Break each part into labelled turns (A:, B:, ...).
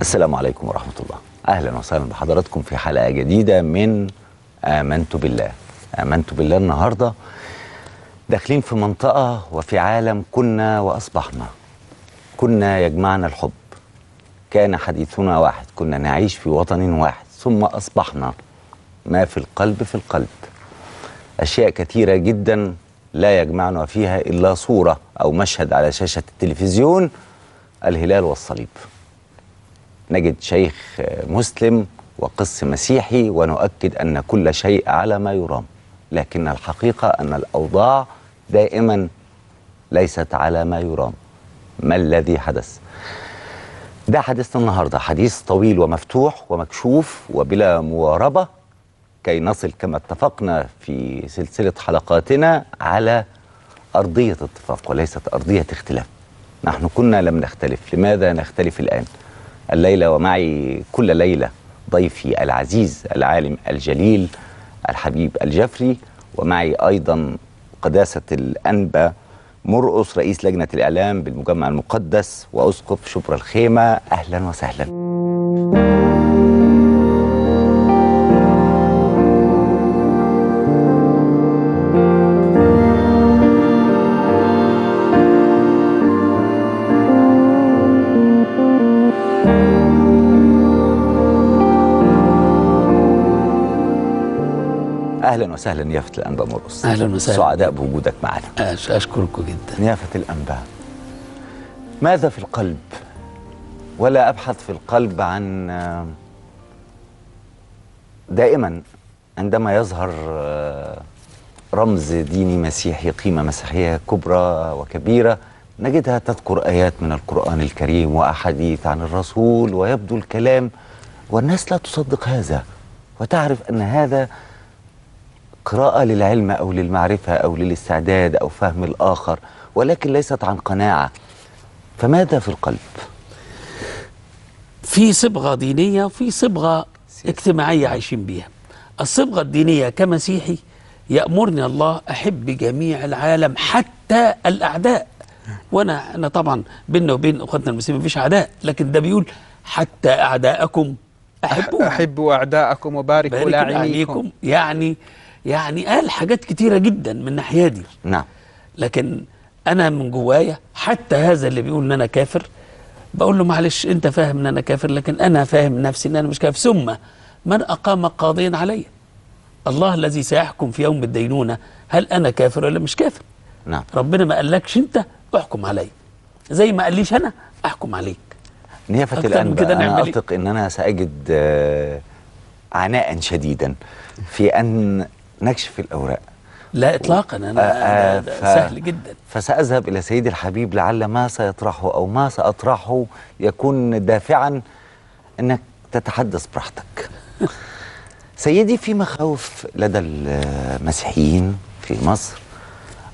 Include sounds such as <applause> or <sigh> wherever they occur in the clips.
A: السلام عليكم ورحمة الله. أهلا وسهلا بحضراتكم في حلقة جديدة من آمنت بالله. آمنت بالله النهاردة. داخلين في منطقة وفي عالم كنا وأصبحنا. كنا يجمعنا الحب. كان حديثنا واحد. كنا نعيش في وطن واحد. ثم أصبحنا ما في القلب في القلب. أشياء كثيرة جدا لا يجمعنا فيها إلا صورة أو مشهد على شاشة التلفزيون الهلال والصليب. نجد شيخ مسلم وقس مسيحي ونؤكد أن كل شيء على ما يرام لكن الحقيقة أن الأوضاع دائما ليست على ما يرام. ما الذي حدث؟ ده حديثنا النهاردة حديث طويل ومفتوح ومكشوف وبلا مواربة كي نصل كما اتفقنا في سلسلة حلقاتنا على أرضية اتفاق وليست أرضية اختلاف. نحن كنا لم نختلف لماذا نختلف الآن؟ الليلة ومعي كل ليلة ضيفي العزيز العالم الجليل الحبيب الجفري ومعي أيضا قداسة الأنبا مرقص رئيس لجنة الإعلام بالمجمع المقدس وأسقف شبرا الخيمة. أهلا وسهلا. أهلا وسهلا نيافه الأنباء مرقص
B: أهلاً وسهلاً.
A: سعداء بوجودك معنا.
B: أشكركم جدا.
A: نيافة الأنباء. ماذا في القلب؟ ولا أبحث في القلب عن دائما عندما يظهر رمز ديني مسيحي قيمة مسيحية كبرى وكبيرة نجدها تذكر آيات من القرآن الكريم وأحاديث عن الرسول ويبدو الكلام والناس لا تصدق هذا وتعرف أن هذا قراءة للعلم أو للمعرفة أو للاستعداد أو فهم الآخر ولكن ليست عن قناعة. فماذا في القلب؟
B: في صبغة دينية وفي صبغة
A: سياسية.
B: اجتماعية عايشين بيها. الصبغة الدينية كمسيحي يأمرني الله أحب جميع العالم حتى الأعداء. وأنا أنا طبعا بيننا وبين أخواتنا المسلمين مفيش أعداء لكن ده بيقول حتى أعداءكم أحبوهم.
C: أحبوا أعداءكم وباركوا
B: عليكم يعني يعني قال حاجات كتيرة جدا من الناحية دي.
A: نعم.
B: لكن أنا من جوايا حتى هذا اللي بيقول إن أنا كافر بقول له معلش أنت فاهم إن أنا كافر لكن أنا فاهم نفسي إن أنا مش كافر. ثم من أقام قاضيا علي. الله الذي سيحكم في يوم الدينونة هل أنا كافر ولا مش كافر؟
A: نعم.
B: ربنا ما قالكش أنت احكم علي. زي ما قاليش أنا أحكم عليك.
A: نيافة الأنباء
B: كده
A: أنا
B: إيه؟
A: أثق أن أنا سأجد آه، عناء شديدا في أن نكشف الأوراق.
B: لا اطلاقا. أنا
A: آه،
B: ده- ده
A: ف-
B: سهل جدا.
A: فسأذهب إلى سيدي الحبيب لعل ما سيطرحه أو ما سأطرحه يكون دافعا أنك تتحدث براحتك. <laughs> سيدي في مخاوف لدى المسيحيين في مصر؟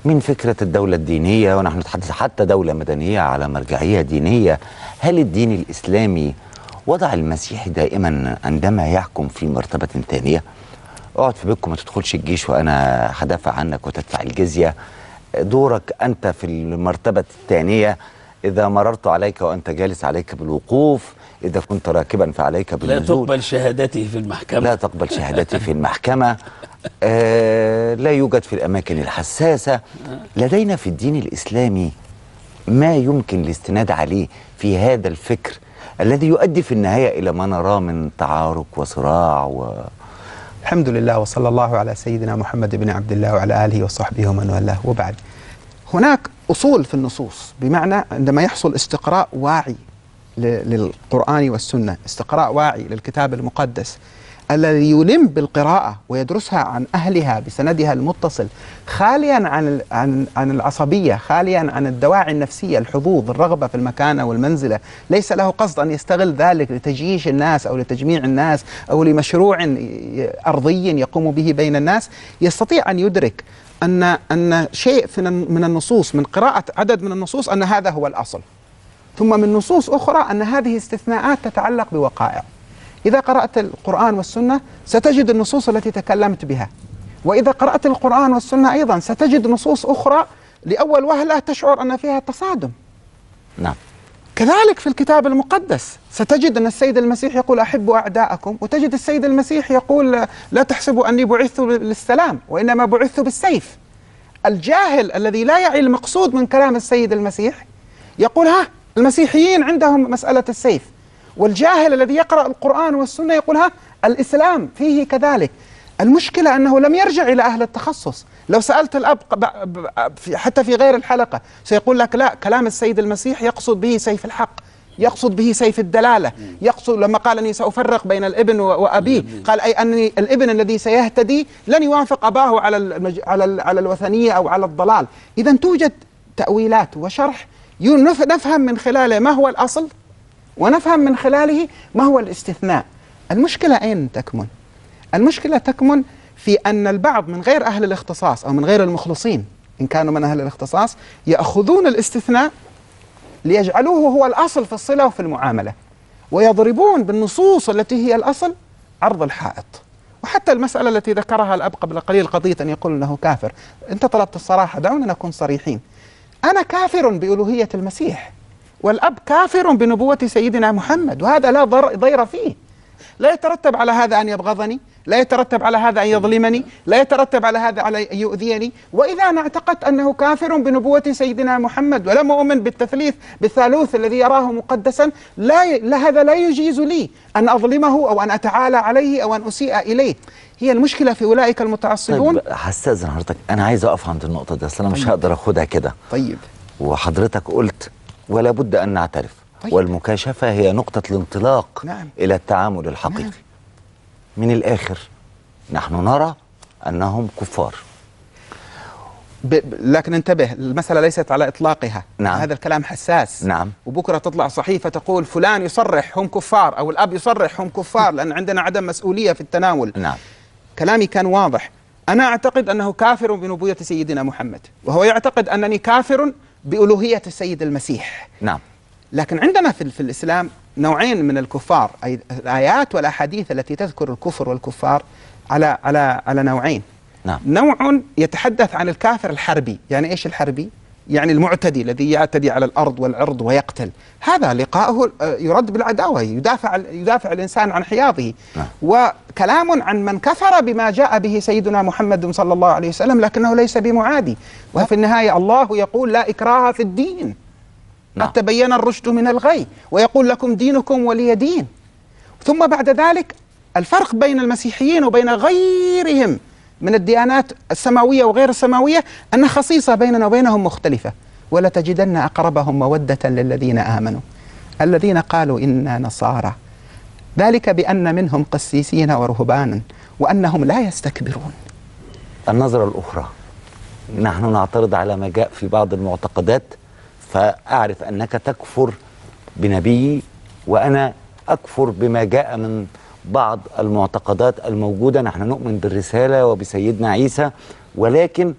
A: من فكرة الدولة الدينية ونحن نتحدث حتى دولة مدنية على مرجعية دينية هل الدين الإسلامي وضع المسيحي دائما عندما يحكم في مرتبة ثانية؟ اقعد في بيتكم ما تدخلش الجيش وأنا هدافع عنك وتدفع الجزية. دورك أنت في المرتبة الثانية. إذا مررت عليك وأنت جالس عليك بالوقوف إذا كنت راكبا فعليك
B: لا
A: بالنزول.
B: تقبل شهادته في المحكمة.
A: لا تقبل شهادتي في المحكمة. آه لا يوجد في الأماكن الحساسة. لدينا في الدين الإسلامي ما يمكن الاستناد عليه في هذا الفكر الذي يؤدي في النهاية إلى ما نراه من تعارك وصراع و...
C: الحمد لله وصلى الله على سيدنا محمد بن عبد الله وعلى آله وصحبه ومن والاه. وبعد هناك أصول في النصوص بمعنى عندما يحصل استقراء واعي للقرآن والسنة استقراء واعي للكتاب المقدس الذي يلم بالقراءة ويدرسها عن أهلها بسندها المتصل خاليا عن عن عن العصبية خاليا عن الدواعي النفسية الحظوظ الرغبة في المكانة والمنزلة. ليس له قصد أن يستغل ذلك لتجييش الناس أو لتجميع الناس أو لمشروع أرضي يقوم به بين الناس. يستطيع أن يدرك أن أن شيء من النصوص من قراءة عدد من النصوص أن هذا هو الأصل. ثم من نصوص أخرى أن هذه استثناءات تتعلق بوقائع. إذا قرأت القرآن والسنة ستجد النصوص التي تكلمت بها. وإذا قرأت القرآن والسنة أيضا ستجد نصوص أخرى لأول وهلة تشعر أن فيها تصادم.
A: نعم.
C: كذلك في الكتاب المقدس ستجد أن السيد المسيح يقول أحبوا أعداءكم وتجد السيد المسيح يقول لا تحسبوا أني بعثت للسلام وإنما بعثت بالسيف. الجاهل الذي لا يعي المقصود من كلام السيد المسيح يقول ها المسيحيين عندهم مسألة السيف. والجاهل الذي يقرأ القرآن والسنة يقول ها الإسلام فيه كذلك. المشكلة أنه لم يرجع إلى أهل التخصص. لو سألت الأب حتى في غير الحلقة سيقول لك لا كلام السيد المسيح يقصد به سيف الحق يقصد به سيف الدلالة يقصد لما قال أني سأفرق بين الابن وأبيه قال أي أني الابن الذي سيهتدي لن يوافق أباه على المج... على ال... على الوثنية أو على الضلال. إذا توجد تأويلات وشرح. نفهم من خلاله ما هو الأصل. ونفهم من خلاله ما هو الاستثناء. المشكلة أين تكمن؟ المشكلة تكمن في أن البعض من غير أهل الاختصاص أو من غير المخلصين إن كانوا من أهل الاختصاص يأخذون الاستثناء ليجعلوه هو الأصل في الصلة وفي المعاملة ويضربون بالنصوص التي هي الأصل عرض الحائط. وحتى المسألة التي ذكرها الأب قبل قليل قضية أن يقول أنه كافر. أنت طلبت الصراحة دعونا نكون صريحين. أنا كافر بألوهية المسيح. والأب كافر بنبوة سيدنا محمد وهذا لا ضير فيه. لا يترتب على هذا أن يبغضني لا يترتب على هذا أن يظلمني لا يترتب على هذا على أن يؤذيني. وإذا أنا اعتقدت أنه كافر بنبوة سيدنا محمد ولم أؤمن بالتثليث بالثالوث الذي يراه مقدسا لا, ي... لا هذا لا يجيز لي أن أظلمه أو أن أتعالى عليه أو أن أسيء إليه. هي المشكلة في أولئك المتعصبون.
A: طيب هستأذن حضرتك أنا عايز أقف عند النقطة دي أصل أنا مش هقدر أخدها كده.
C: طيب.
A: وحضرتك قلت ولا بد أن نعترف
C: طيب.
A: والمكاشفة هي نقطة الانطلاق
C: نعم.
A: إلى التعامل الحقيقي
C: نعم.
A: من الآخر نحن نرى أنهم كفار
C: ب... لكن انتبه المسألة ليست على إطلاقها
A: نعم.
C: هذا الكلام حساس
A: نعم.
C: وبكرة تطلع صحيفة تقول فلان يصرح هم كفار أو الأب يصرح هم كفار لأن عندنا عدم مسؤولية في التناول
A: نعم
C: كلامي كان واضح أنا أعتقد أنه كافر بنبوة سيدنا محمد وهو يعتقد أنني كافر بألوهية السيد المسيح.
A: نعم.
C: لكن عندنا في, في الإسلام نوعين من الكفار أي الآيات والأحاديث التي تذكر الكفر والكفار على على على نوعين.
A: نعم.
C: نوع يتحدث عن الكافر الحربي. يعني إيش الحربي؟ يعني المعتدي الذي يعتدي على الأرض والعرض ويقتل. هذا لقاؤه آه، يرد بالعداوة يدافع يدافع الإنسان عن حياضه.
A: نعم.
C: وكلام عن من كفر بما جاء به سيدنا محمد صلى الله عليه وسلم لكنه ليس بمعادي. وفي النهاية الله يقول لا إكراه في الدين.
A: نعم.
C: قد تبين الرشد من الغي ويقول لكم دينكم ولي دين. ثم بعد ذلك الفرق بين المسيحيين وبين غيرهم من الديانات السماوية وغير السماوية أن خصيصة بيننا وبينهم مختلفة ولتجدن أقربهم مودة للذين آمنوا. الذين قالوا إنا نصارى. ذلك بأن منهم قسيسين ورهبانا وأنهم لا يستكبرون.
A: النظرة الأخرى نحن نعترض على ما جاء في بعض المعتقدات فأعرف أنك تكفر بنبيي وأنا أكفر بما جاء من بعض المعتقدات الموجودة. نحن نؤمن بالرسالة وبسيدنا عيسى ولكن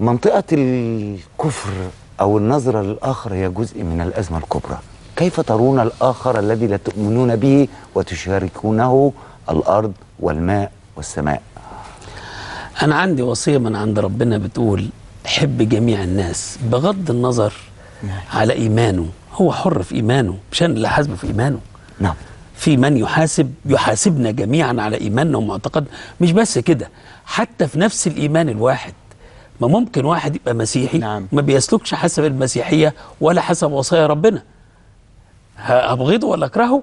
A: منطقة الكفر أو النظرة للآخر هي جزء من الأزمة الكبرى. كيف ترون الآخر الذي لا تؤمنون به وتشاركونه؟ الأرض والماء والسماء.
B: أنا عندي وصية من عند ربنا بتقول حب جميع الناس بغض النظر على إيمانه. هو حر في إيمانه مش أنا اللي حاسبه في إيمانه.
A: نعم.
B: في من يحاسب يحاسبنا جميعا على إيماننا ومعتقدنا مش بس كده حتى في نفس الإيمان الواحد ما ممكن واحد يبقى مسيحي
C: نعم.
B: ما بيسلكش حسب المسيحية ولا حسب وصايا ربنا. هبغضه ولا أكرهه؟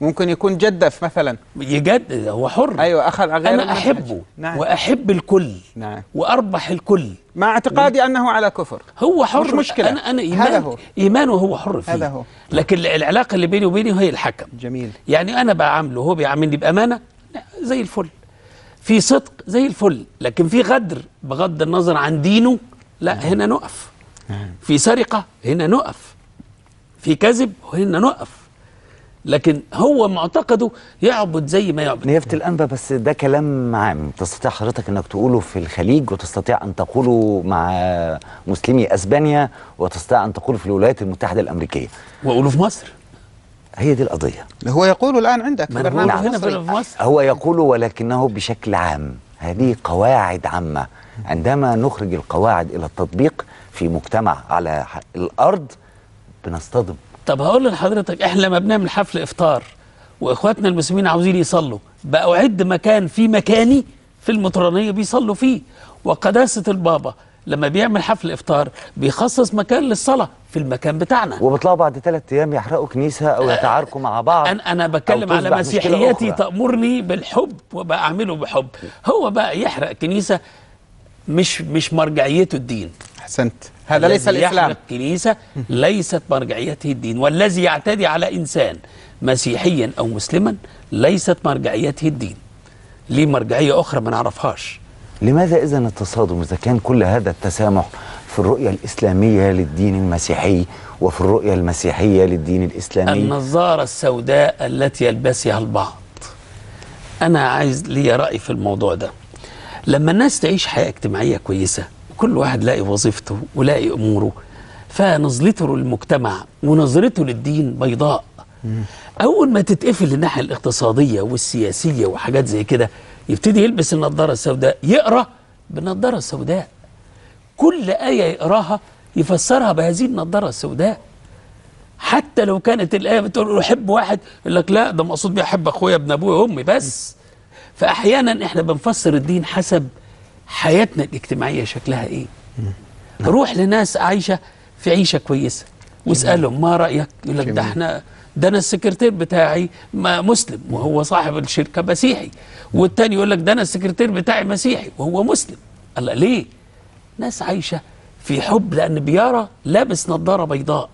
C: ممكن يكون جدف مثلا.
B: يجد هو حر.
C: غير
B: أنا
C: المنهج.
B: أحبه
C: نعم.
B: وأحب الكل
C: نعم.
B: وأربح الكل.
C: مع اعتقادي أنه على كفر.
B: هو حر.
C: مش مشكلة.
B: أنا أنا ايمان
C: هذا هو.
B: إيمانه هو حر فيه.
C: هذا هو.
B: لكن العلاقة اللي بيني وبينه هي الحكم.
C: جميل.
B: يعني أنا بعامله هو بيعاملني بأمانة لا زي الفل. في صدق زي الفل. لكن في غدر بغض النظر عن دينه لا هنا نقف. في سرقة هنا نقف. في كذب هنا نقف. لكن هو معتقده يعبد زي ما يعبد.
A: نيافة الأنبا بس ده كلام عام. تستطيع حضرتك أنك تقوله في الخليج وتستطيع أن تقوله مع مسلمي أسبانيا وتستطيع أن تقوله في الولايات المتحدة الأمريكية.
B: وأقوله في مصر.
A: هي دي القضية.
C: هو يقول الآن عندك
B: ما أنا
C: برنامج
B: هنا. في مصر.
A: هو يقول ولكنه بشكل عام. هذه قواعد عامة. عندما نخرج القواعد إلى التطبيق في مجتمع على الأرض بنصطدم.
B: طب هقول لحضرتك إحنا لما بنعمل حفل إفطار وإخواتنا المسلمين عاوزين يصلوا بقى أعد مكان في مكاني في المطرانيه بيصلوا فيه. وقداسة البابا لما بيعمل حفل إفطار بيخصص مكان للصلاة في المكان بتاعنا.
A: وبيطلعوا بعد ثلاث أيام يحرقوا كنيسة أو يتعاركوا مع بعض
B: أنا
A: أنا
B: بتكلم على مسيحيتي. تأمرني بالحب وبقى اعمله بحب. هو بقى يحرق كنيسة مش مش مرجعيته الدين.
C: أحسنت. هذا ليس
B: يحرق كنيسة ليست مرجعيته الدين والذي يعتدي على إنسان مسيحيا أو مسلما ليست مرجعيته الدين. ليه مرجعية أخرى ما نعرفهاش؟
A: لماذا إذا التصادم إذا كان كل هذا التسامح في الرؤية الإسلامية للدين المسيحي وفي الرؤية المسيحية للدين الإسلامي؟
B: النظارة السوداء التي يلبسها البعض. أنا عايز لي رأي في الموضوع ده. لما الناس تعيش حياة اجتماعية كويسة كل واحد لاقي وظيفته ولاقي أموره. فنظرته للمجتمع ونظرته للدين بيضاء. أول ما تتقفل الناحية الاقتصادية والسياسية وحاجات زي كده يبتدي يلبس النضارة السوداء يقرأ بالنضارة السوداء. كل آية يقراها يفسرها بهذه النضارة السوداء. حتى لو كانت الآية بتقول أحب واحد يقول لك لا ده مقصود بيه احب أخويا ابن أبويا وأمي بس. فأحيانا إحنا بنفسر الدين حسب حياتنا الاجتماعية شكلها إيه؟ روح لناس عايشة في عيشة كويسة. واسألهم ما رأيك؟ يقول لك ده. إحنا ده أنا السكرتير بتاعي مسلم وهو صاحب الشركة مسيحي. والتاني يقول لك ده أنا السكرتير بتاعي مسيحي وهو مسلم. الله ليه؟ ناس عايشة في حب لأن بيارة لابس نظارة بيضاء.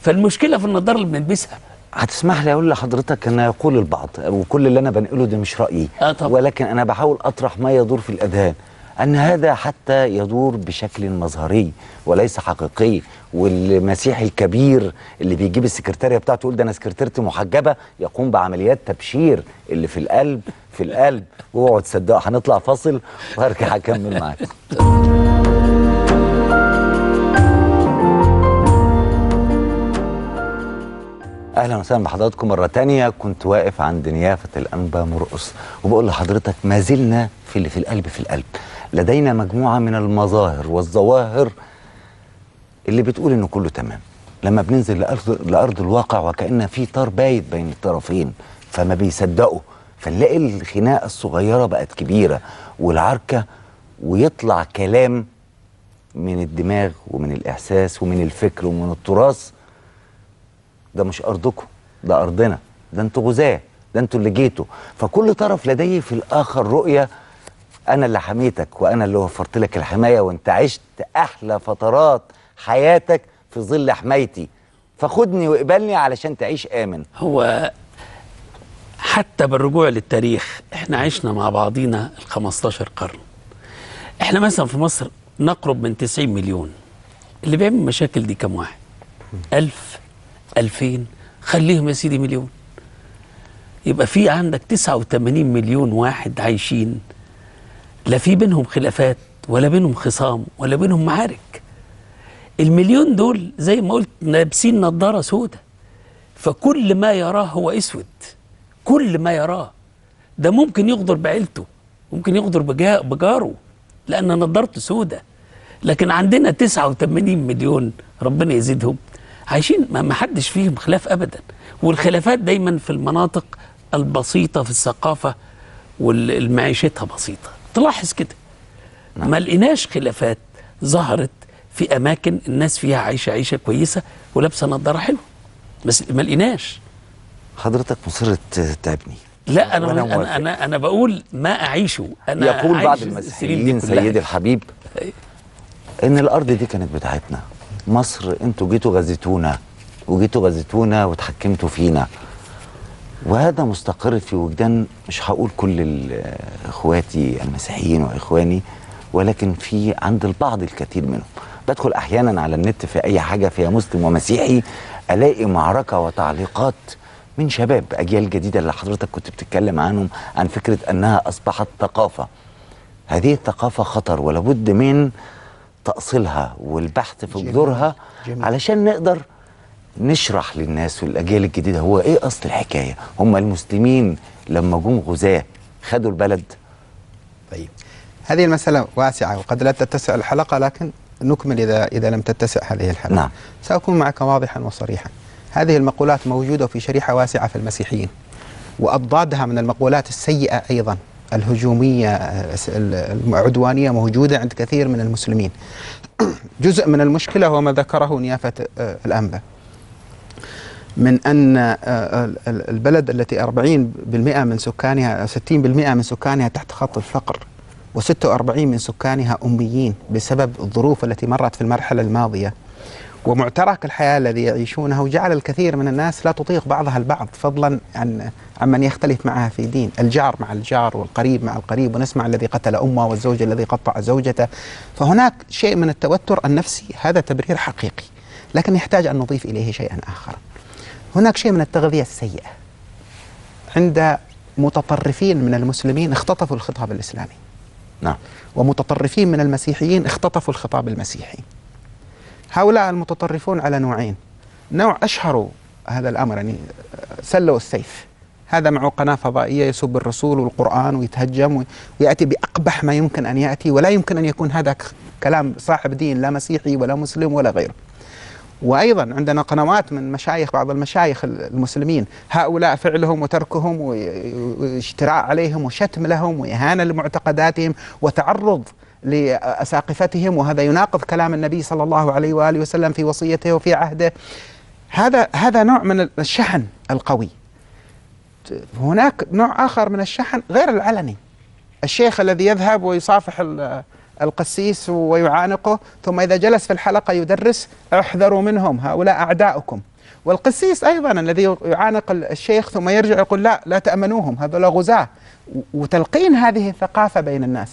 B: فالمشكلة في النظارة اللي بنلبسها.
A: هتسمح لي أقول لحضرتك إن يقول البعض وكل اللي أنا بنقله ده مش رأيي.
B: آه طبعا.
A: ولكن أنا بحاول أطرح ما يدور في الأذهان. أن هذا حتى يدور بشكل مظهري وليس حقيقي والمسيحي الكبير اللي بيجيب السكرتارية بتاعته يقول ده أنا سكرتيرتي محجبة يقوم بعمليات تبشير اللي في القلب في القلب. واوعوا تصدقوا هنطلع فاصل وهرجع أكمل معاكم أهلا وسهلا بحضراتكم مرة تانية. كنت واقف عند نيافة الأنبا مرقص وبقول لحضرتك ما زلنا في اللي في القلب في القلب. لدينا مجموعة من المظاهر والظواهر اللي بتقول إنه كله تمام. لما بننزل لارض لأرض الواقع وكأن في طار بايت بين الطرفين فما بيصدقوا. فنلاقي الخناقة الصغيرة بقت كبيرة والعركة ويطلع كلام من الدماغ ومن الإحساس ومن الفكر ومن التراث. ده مش أرضكم ده أرضنا ده أنتوا غزاة ده أنتوا اللي جيتوا. فكل طرف لديه في الآخر رؤية أنا اللي حميتك وأنا اللي وفرت لك الحماية وأنت عشت أحلى فترات حياتك في ظل حمايتي. فخدني واقبلني علشان تعيش آمن.
B: هو حتى بالرجوع للتاريخ إحنا عشنا مع بعضينا ال 15 قرن. إحنا مثلا في مصر نقرب من 90 مليون. اللي بيعمل مشاكل دي كم واحد؟ ألف ألفين. خليهم يا سيدي مليون. يبقى في عندك 89 مليون واحد عايشين لا في بينهم خلافات ولا بينهم خصام ولا بينهم معارك. المليون دول زي ما قلت لابسين نظاره سودة. فكل ما يراه هو أسود. كل ما يراه. ده ممكن يغدر بعيلته ممكن يغدر بجا- بجاره لأن نظارته سودة. لكن عندنا 89 مليون ربنا يزيدهم. عايشين ما حدش فيهم خلاف ابدا. والخلافات دايما في المناطق البسيطة في الثقافة والمعيشتها بسيطة. تلاحظ كده. ما لقيناش خلافات ظهرت في أماكن الناس فيها عايشة عيشة كويسة ولابسة نظارة حلوة. بس ما لقيناش.
A: حضرتك مصر تتعبني
B: لا
A: أنا
B: أنا
A: موافق.
B: أنا, أنا بقول ما أعيشه. أنا
A: يقول بعض المسيحيين. سيدي الحبيب إن الأرض دي كانت بتاعتنا. مصر أنتوا جيتوا غزيتونا وجيتوا غزيتونا وتحكمتوا فينا. وهذا مستقر في وجدان مش هقول كل اخواتي المسيحيين واخواني ولكن في عند البعض الكثير منهم بدخل أحيانا على النت في أي حاجة فيها مسلم ومسيحي ألاقي معركة وتعليقات من شباب أجيال جديدة اللي حضرتك كنت بتتكلم عنهم عن فكرة أنها أصبحت ثقافة هذه الثقافة خطر ولابد من تأصيلها والبحث في. جذورها. علشان نقدر نشرح للناس والأجيال الجديدة هو إيه أصل الحكاية. هم المسلمين لما جم غزاة خدوا البلد.
C: طيب. هذه المسألة واسعة وقد لا تتسع الحلقة لكن نكمل إذا إذا لم تتسع هذه الحلقة.
A: نعم.
C: سأكون معك واضحا وصريحا. هذه المقولات موجودة في شريحة واسعة في المسيحيين وأضدادها من المقولات السيئة أيضا. الهجومية العدوانية موجودة عند كثير من المسلمين. جزء من المشكلة هو ما ذكره نيافة آه، الأنبا من أن آه، آه، البلد التي 40% من سكانها 60% من سكانها تحت خط الفقر و46 من سكانها أميين بسبب الظروف التي مرت في المرحلة الماضية. ومعترك الحياة الذي يعيشونه جعل الكثير من الناس لا تطيق بعضها البعض فضلا عن عمن يختلف معها في دين. الجار مع الجار والقريب مع القريب ونسمع الذي قتل أمه والزوج الذي قطع زوجته. فهناك شيء من التوتر النفسي هذا تبرير حقيقي لكن يحتاج أن نضيف إليه شيئا آخر. هناك شيء من التغذية السيئة. عند متطرفين من المسلمين اختطفوا الخطاب الإسلامي.
A: نعم.
C: ومتطرفين من المسيحيين اختطفوا الخطاب المسيحي. هؤلاء المتطرفون على نوعين. نوع أشهروا هذا الأمر يعني سلوا السيف. هذا معه قناة فضائية يسب الرسول والقرآن ويتهجم ويأتي بأقبح ما يمكن أن يأتي ولا يمكن أن يكون هذا كلام صاحب دين لا مسيحي ولا مسلم ولا غيره. وأيضا عندنا قنوات من مشايخ بعض المشايخ المسلمين. هؤلاء فعلهم وتركهم واشتراء عليهم وشتم لهم وإهانة لمعتقداتهم وتعرض لأساقفتهم. وهذا يناقض كلام النبي صلى الله عليه وآله وسلم في وصيته وفي عهده. هذا هذا نوع من الشحن القوي. هناك نوع آخر من الشحن غير العلني. الشيخ الذي يذهب ويصافح القسيس ويعانقه ثم إذا جلس في الحلقة يدرس احذروا منهم هؤلاء أعداؤكم. والقسيس أيضا الذي يعانق الشيخ ثم يرجع يقول لا لا تأمنوهم هذول غزاة. وتلقين هذه الثقافة بين الناس.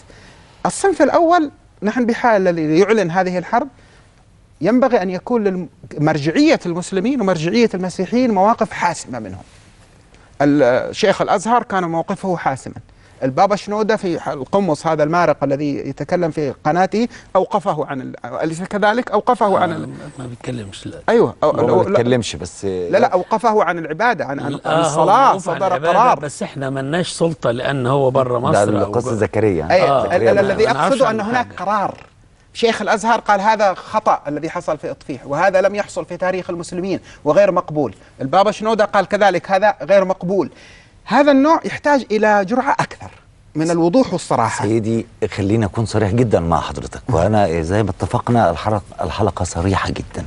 C: الصنف الأول نحن بحال الذي يعلن هذه الحرب ينبغي أن يكون مرجعية المسلمين ومرجعية المسيحيين مواقف حاسمة منهم. الشيخ الأزهر كان موقفه حاسما. البابا شنودة في القمص هذا المارق الذي يتكلم في قناته أوقفه عن أليس كذلك؟ أوقفه عن ال...
B: ما بيتكلمش لا.
C: أيوه
A: أو ما بيتكلمش بس
C: لا لا أوقفه عن العبادة عن, عن, عن الصلاة صدر قرار.
B: بس إحنا ملناش سلطة لأن هو بره مصر.
A: ده قصة زكريا
C: آه. الذي أقصده أن هناك قرار. شيخ الأزهر قال هذا خطأ الذي حصل في إطفيح وهذا لم يحصل في تاريخ المسلمين وغير مقبول. البابا شنودة قال كذلك هذا غير مقبول. هذا النوع يحتاج إلى جرعة أكثر من الوضوح والصراحة.
A: سيدي خليني أكون صريح جدا مع حضرتك وأنا زي ما اتفقنا الحلقة, الحلقة صريحة جدا.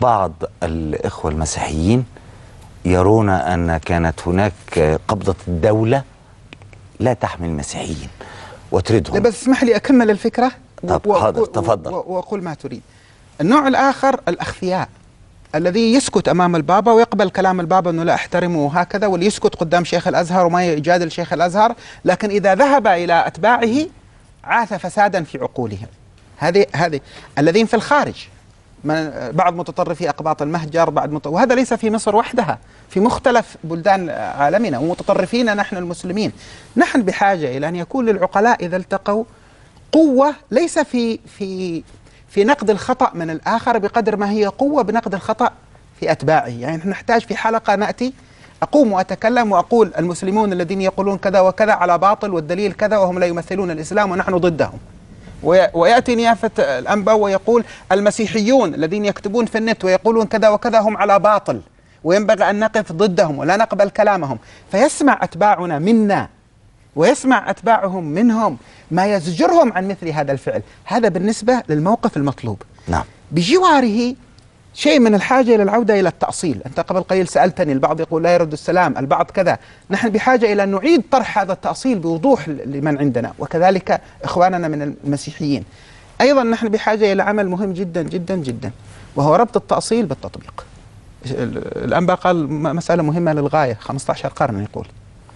A: بعض الإخوة المسيحيين يرون أن كانت هناك قبضة الدولة لا تحمي المسيحيين وتريدهم.
C: بس اسمح لي أكمل الفكرة
A: طب حاضر تفضل.
C: وأقول ما تريد. النوع الآخر الأخفياء. الذي يسكت أمام البابا ويقبل كلام البابا أنه لا أحترمه وهكذا واللي يسكت قدام شيخ الأزهر وما يجادل شيخ الأزهر لكن إذا ذهب إلى أتباعه عاث فسادا في عقولهم. هذه هذه الذين في الخارج من بعض متطرفي أقباط المهجر بعد مت... وهذا ليس في مصر وحدها في مختلف بلدان عالمنا ومتطرفين نحن المسلمين. نحن بحاجة إلى أن يكون للعقلاء إذا التقوا قوة ليس في في في نقد الخطأ من الآخر بقدر ما هي قوة بنقد الخطأ في أتباعه. يعني نحن نحتاج في حلقة نأتي أقوم وأتكلم وأقول المسلمون الذين يقولون كذا وكذا على باطل والدليل كذا وهم لا يمثلون الإسلام ونحن ضدهم. ويأتي نيافة الأنبا ويقول المسيحيون الذين يكتبون في النت ويقولون كذا وكذا هم على باطل وينبغي أن نقف ضدهم ولا نقبل كلامهم. فيسمع أتباعنا منا. ويسمع أتباعهم منهم ما يزجرهم عن مثل هذا الفعل. هذا بالنسبة للموقف المطلوب.
A: نعم.
C: بجواره شيء من الحاجة إلى العودة إلى التأصيل. أنت قبل قليل سألتني البعض يقول لا يرد السلام البعض كذا. نحن بحاجة إلى أن نعيد طرح هذا التأصيل بوضوح لمن عندنا وكذلك إخواننا من المسيحيين. أيضا نحن بحاجة إلى عمل مهم جدا جدا جدا وهو ربط التأصيل بالتطبيق. الأنبا قال مسألة مهمة للغاية 15 قرن يقول.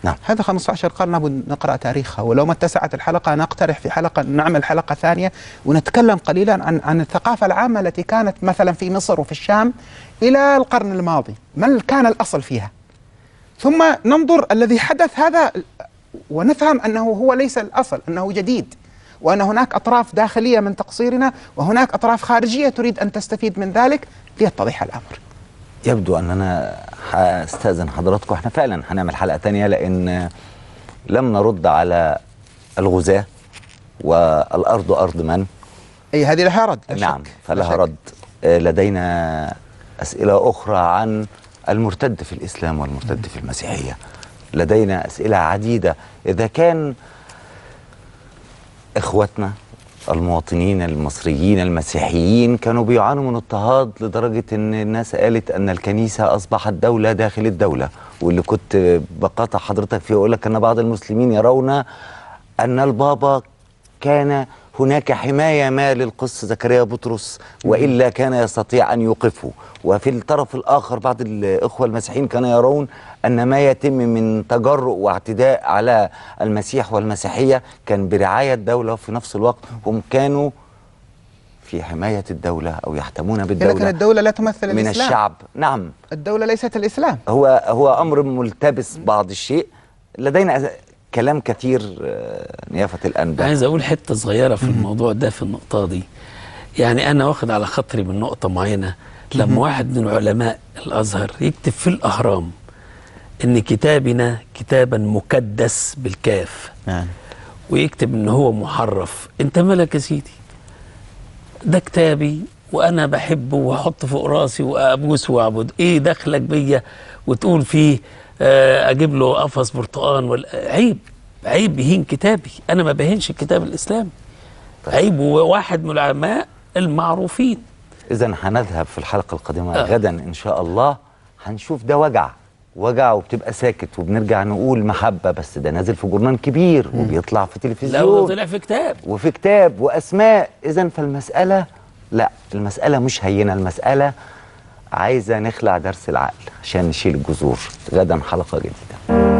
A: نعم.
C: هذا 15 قرن نبغى نقرأ تاريخها ولو ما اتسعت الحلقة نقترح في حلقة نعمل حلقة ثانية ونتكلم قليلا عن عن الثقافة العامة التي كانت مثلا في مصر وفي الشام إلى القرن الماضي ما كان الأصل فيها. ثم ننظر الذي حدث هذا ونفهم أنه هو ليس الأصل أنه جديد وأن هناك أطراف داخلية من تقصيرنا وهناك أطراف خارجية تريد أن تستفيد من ذلك ليتضح الأمر.
A: يبدو ان أنا هستأذن حضراتكم. إحنا فعلا هنعمل حلقة تانية لأن لم نرد على الغزاة والأرض أرض من؟
C: أي هذه لها رد
A: نعم فلها رد. لدينا أسئلة أخرى عن المرتد في الإسلام والمرتد في المسيحية. لدينا أسئلة عديدة. إذا كان إخوتنا المواطنين المصريين المسيحيين كانوا بيعانوا من اضطهاد لدرجة إن الناس قالت أن الكنيسة أصبحت دولة داخل الدولة. واللي كنت بقاطع حضرتك فيه أقول لك إن بعض المسلمين يرون أن البابا كان هناك حماية ما للقس زكريا بطرس وإلا كان يستطيع أن يوقفه. وفي الطرف الآخر بعض الإخوة المسيحيين كانوا يرون أن ما يتم من تجرؤ واعتداء على المسيح والمسيحية كان برعاية الدولة وفي نفس الوقت هم كانوا في حماية الدولة أو يحتمون بالدولة
C: لكن الدولة لا تمثل
A: من
C: الإسلام.
A: الشعب. نعم.
C: الدولة ليست الإسلام.
A: هو هو أمر ملتبس بعض الشيء. لدينا كلام كثير آه، نيافة الأنباء.
B: عايز أقول حتة صغيرة في الموضوع ده في النقطة دي. يعني أنا واخد على خاطري من نقطة معينة. لما واحد من علماء الأزهر يكتب في الأهرام إن كتابنا كتابا مكدس بالكاف
C: يعني
B: ويكتب إن هو محرف أنت مالك يا سيدي؟ ده كتابي وأنا بحبه واحطه فوق راسي وأبوس وأعبد. إيه دخلك بيا وتقول فيه أجيب له قفص برتقان ولا عيب عيب يهين كتابي. أنا ما بهينش الكتاب الإسلامي. عيب وواحد من العلماء المعروفين.
A: اذا هنذهب في الحلقة القادمة
B: آه.
A: غدا إن شاء الله. هنشوف ده وجع. وجع وبتبقى ساكت وبنرجع نقول محبة بس ده نازل في جورنال كبير وبيطلع في
B: لا
A: تلفزيون.
B: طلع في كتاب.
A: وفي كتاب وأسماء. اذا فالمسألة لا المسألة مش هينة المسألة عايزة نخلع درس العقل عشان نشيل الجذور. غدا حلقة جديدة.